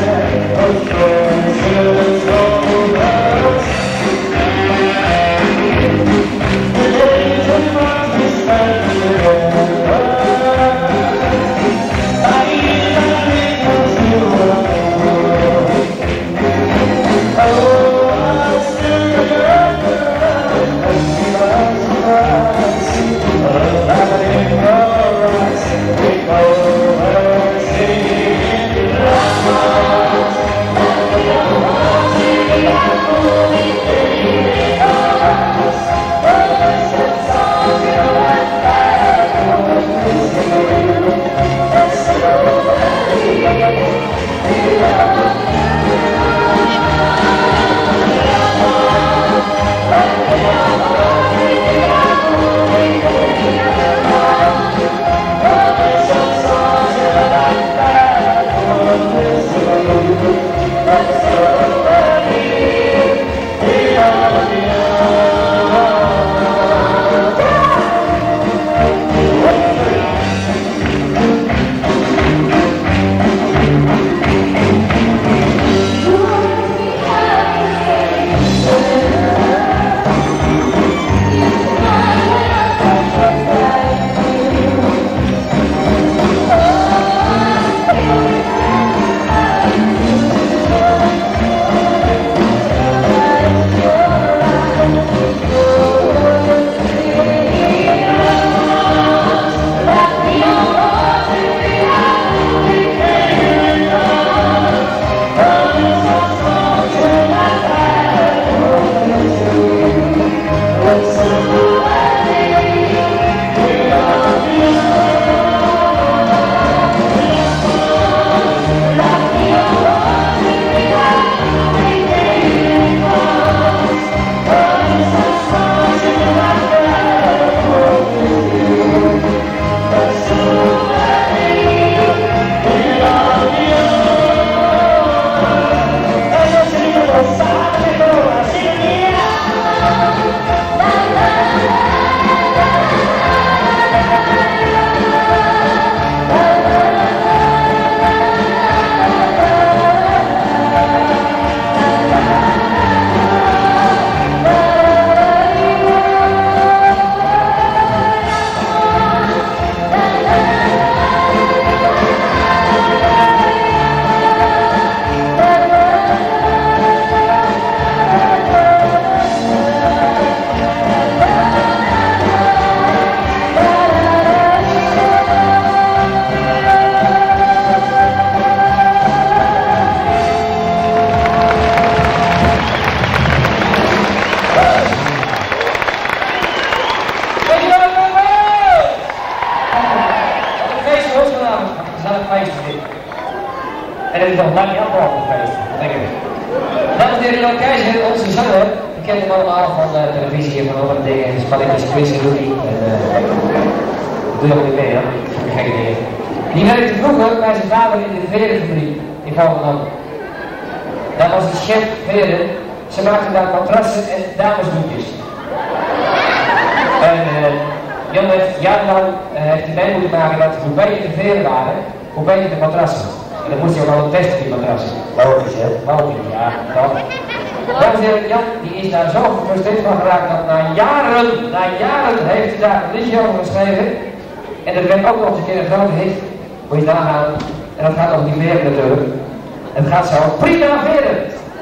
Oh, En het is nog lang niet afgelopen geweest, denk ik. Dames en heren, Jan Keizer, onze zanger. Ik ken hem allemaal van de televisie en van andere dingen. En spelletjes, quiz en doet En uh, doe ook niet mee, hè? Gekke dingen. Die werkte vroeger bij zijn vader in de verenfabriek in Volendam. Dat was een chef veren. Ze maakten daar matrassen en damesdoekjes. En uh, Jan heeft jarenlang uh, heeft hij mee moeten maken dat hoe beter de veren waren, hoe beter de matrassen. En dan moest je ook al testen, die matrassen. Logisch, hè? Logisch, ja, toch? Dames en heren, Jan die is daar zo gefrustreerd van geraakt dat na jaren, na jaren heeft hij daar een liedje over geschreven. En dat werd ook nog eens een keer een grote hit. Moet je nagaan. En dat gaat ook niet meer natuurlijk. Het gaat zo prima verder.